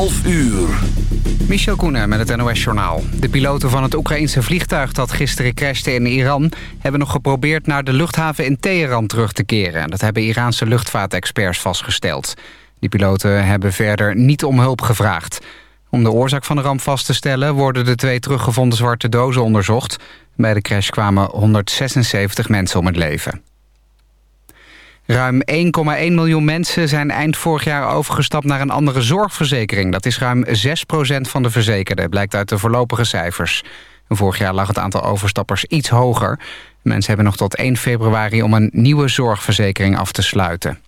12 uur. Michel Koenen met het NOS-journaal. De piloten van het Oekraïense vliegtuig dat gisteren crashte in Iran... hebben nog geprobeerd naar de luchthaven in Teheran terug te keren. Dat hebben Iraanse luchtvaartexperts vastgesteld. Die piloten hebben verder niet om hulp gevraagd. Om de oorzaak van de ramp vast te stellen... worden de twee teruggevonden zwarte dozen onderzocht. Bij de crash kwamen 176 mensen om het leven. Ruim 1,1 miljoen mensen zijn eind vorig jaar overgestapt naar een andere zorgverzekering. Dat is ruim 6% van de verzekerden, blijkt uit de voorlopige cijfers. Vorig jaar lag het aantal overstappers iets hoger. Mensen hebben nog tot 1 februari om een nieuwe zorgverzekering af te sluiten.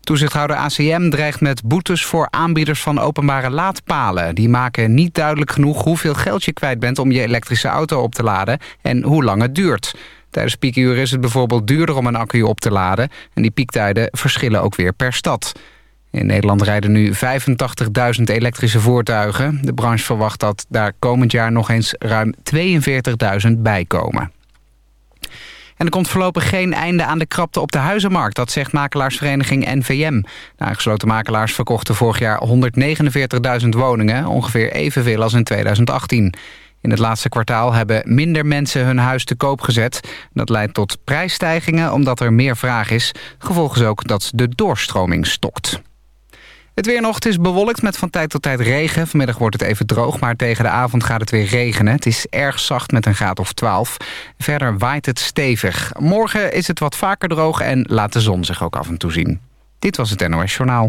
Toezichthouder ACM dreigt met boetes voor aanbieders van openbare laadpalen. Die maken niet duidelijk genoeg hoeveel geld je kwijt bent om je elektrische auto op te laden en hoe lang het duurt. Tijdens piekuren is het bijvoorbeeld duurder om een accu op te laden... en die piektijden verschillen ook weer per stad. In Nederland rijden nu 85.000 elektrische voertuigen. De branche verwacht dat daar komend jaar nog eens ruim 42.000 bij komen. En er komt voorlopig geen einde aan de krapte op de huizenmarkt. Dat zegt makelaarsvereniging NVM. De aangesloten makelaars verkochten vorig jaar 149.000 woningen. Ongeveer evenveel als in 2018. In het laatste kwartaal hebben minder mensen hun huis te koop gezet. Dat leidt tot prijsstijgingen omdat er meer vraag is. Gevolg is ook dat de doorstroming stokt. Het weer nog, is bewolkt met van tijd tot tijd regen. Vanmiddag wordt het even droog, maar tegen de avond gaat het weer regenen. Het is erg zacht met een graad of 12. Verder waait het stevig. Morgen is het wat vaker droog en laat de zon zich ook af en toe zien. Dit was het NOS Journaal.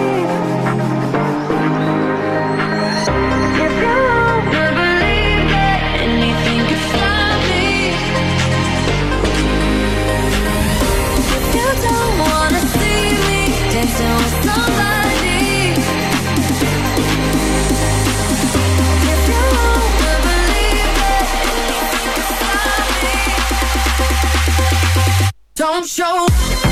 Don't show.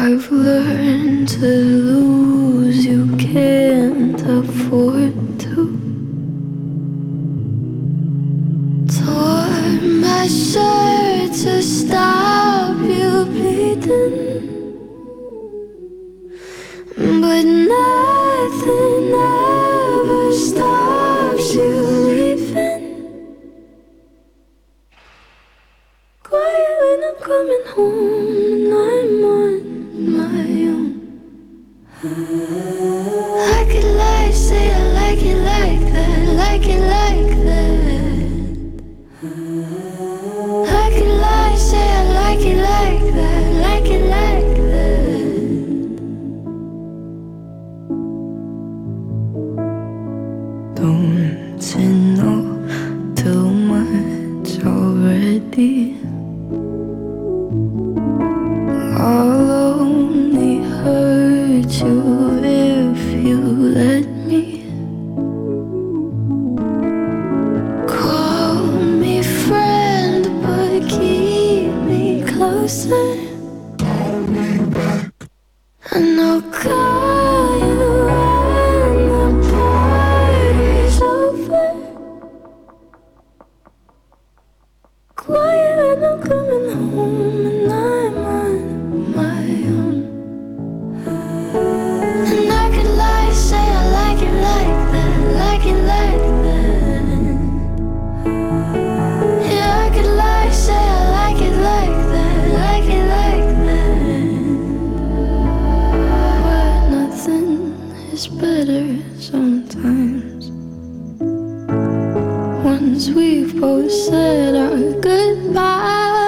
I've learned to lose. we've both said our goodbyes.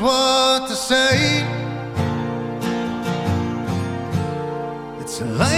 Knows what to say. It's a we're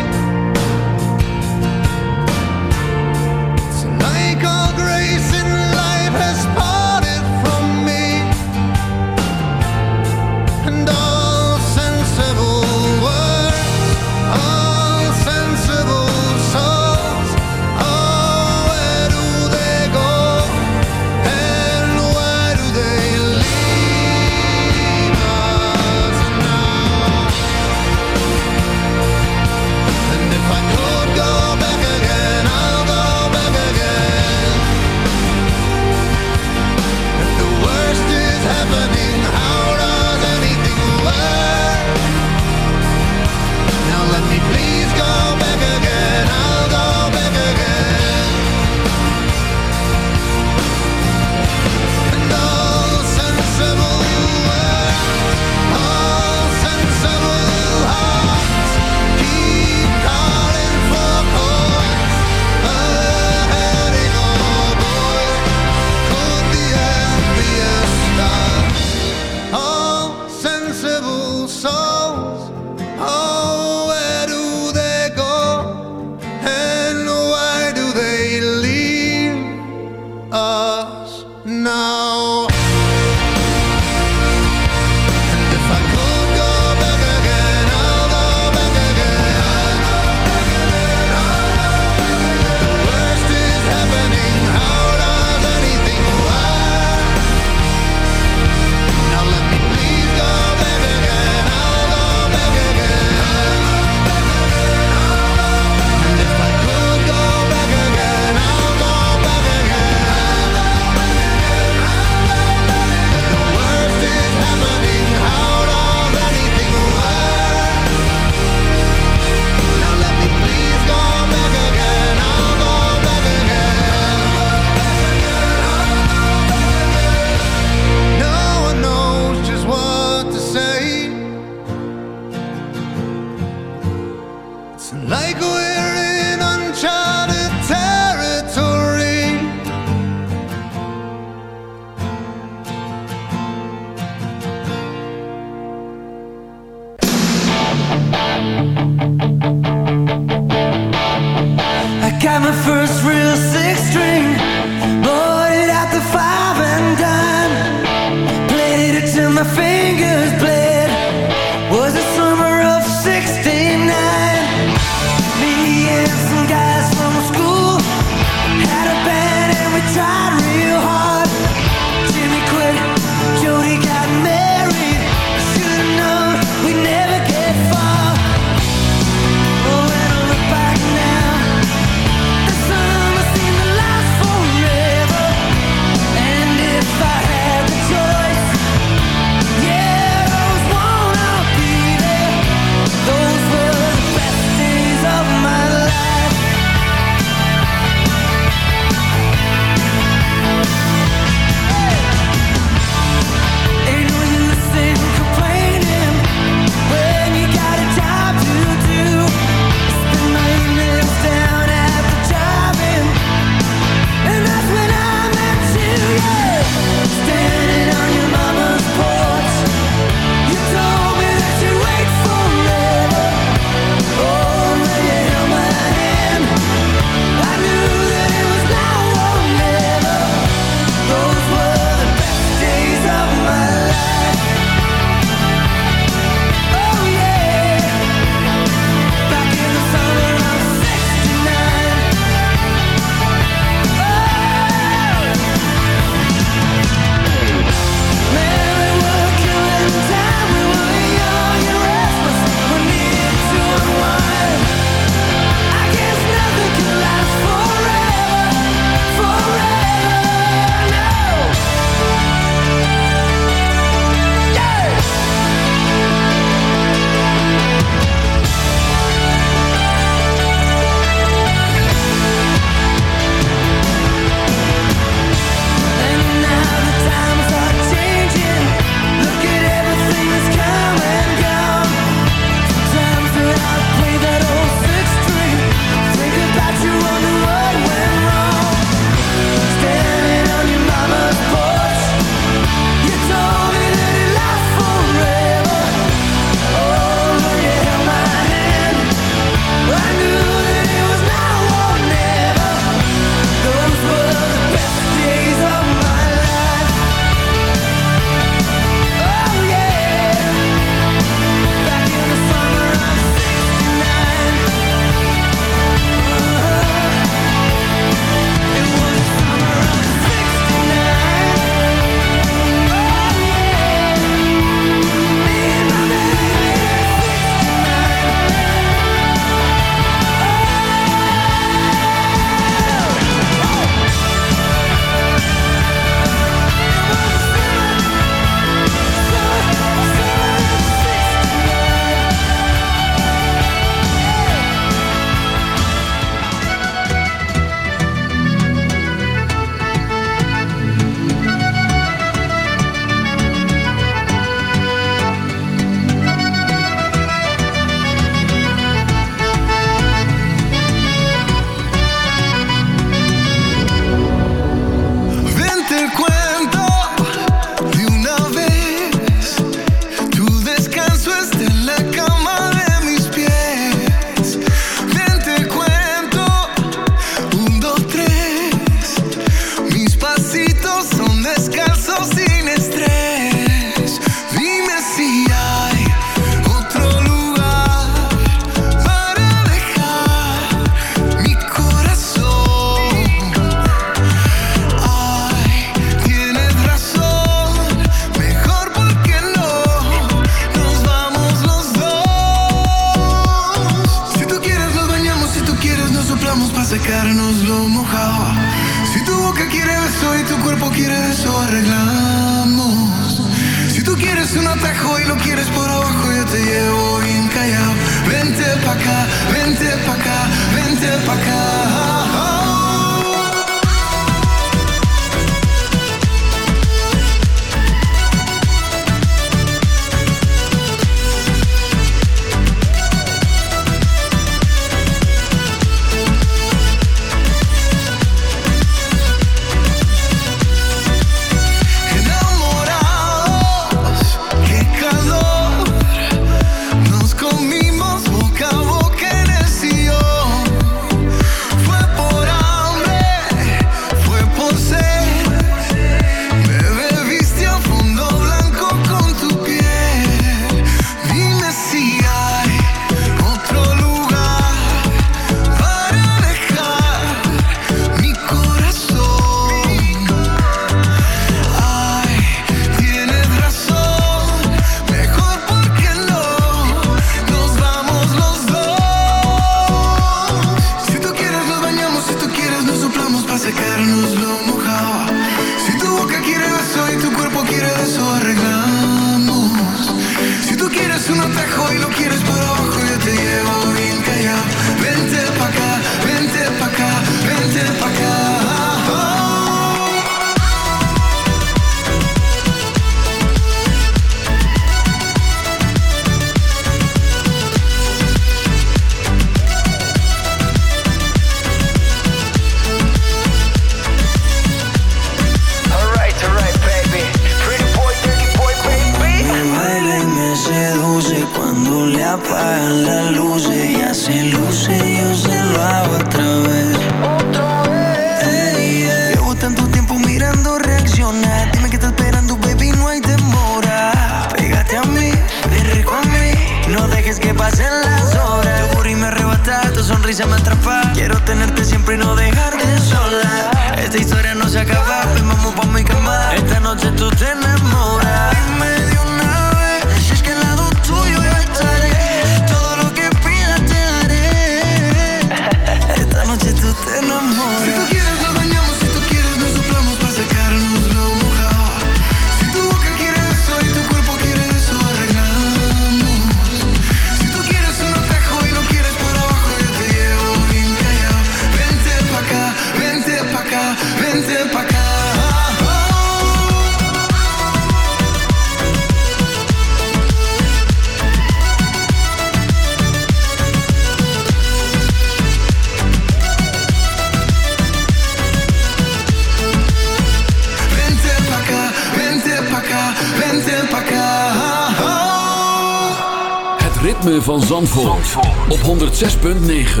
ritme van Zandvoort, op 106.9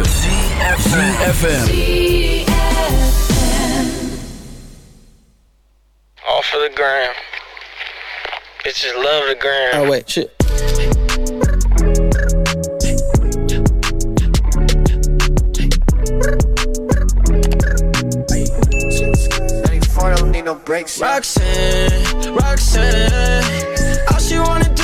ZFM. Off of the gram. Bitches love the gram. Oh wait, shit. Roxanne, Roxanne,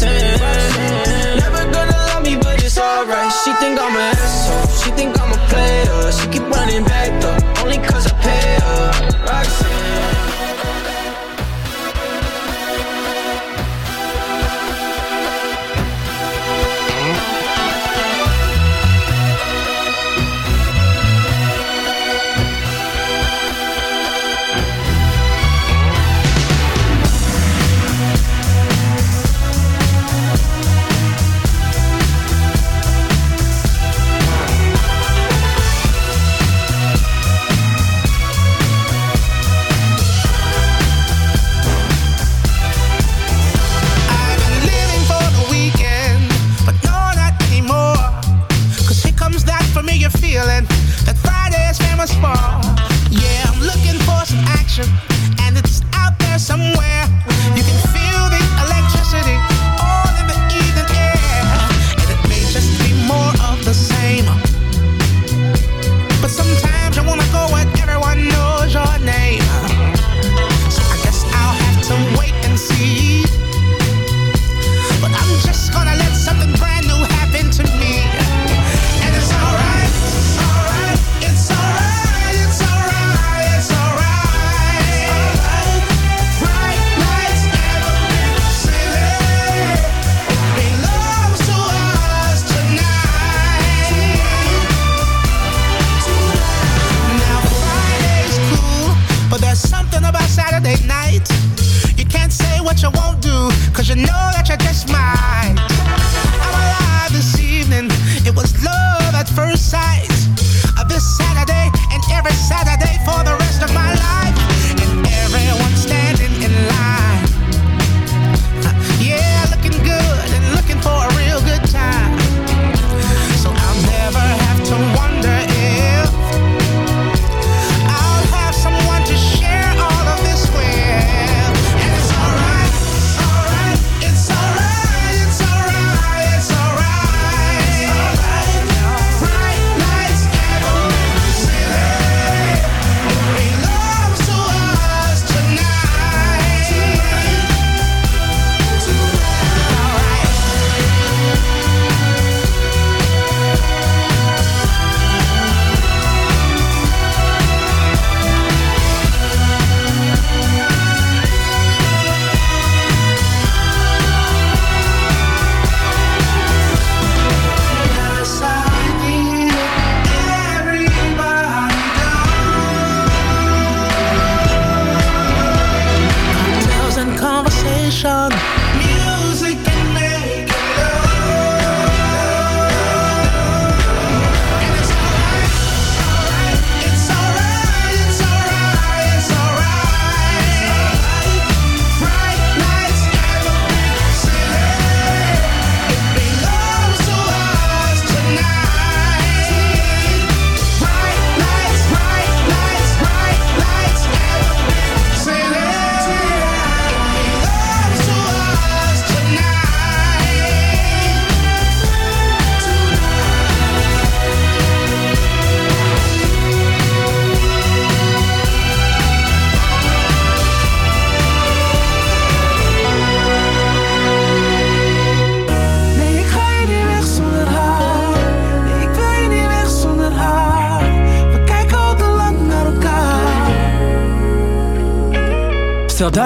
Never gonna love me, but it's alright. She think I'm a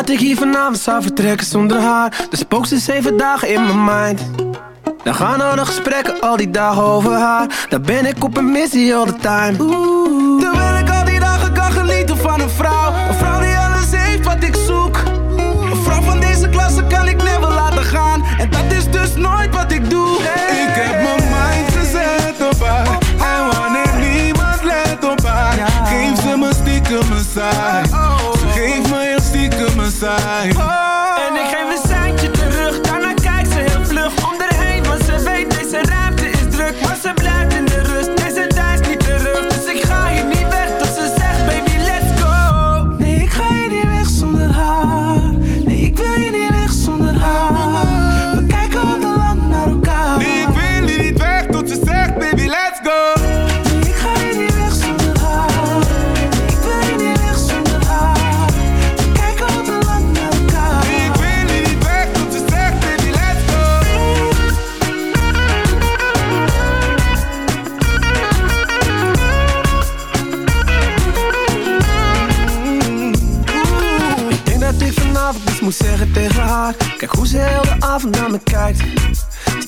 Dat ik hier vanavond zou vertrekken zonder haar Dus spook ze zeven dagen in mijn mind. Dan gaan al nog gesprekken al die dagen over haar Dan ben ik op een missie all the time.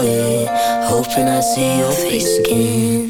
Hoping I see your face again.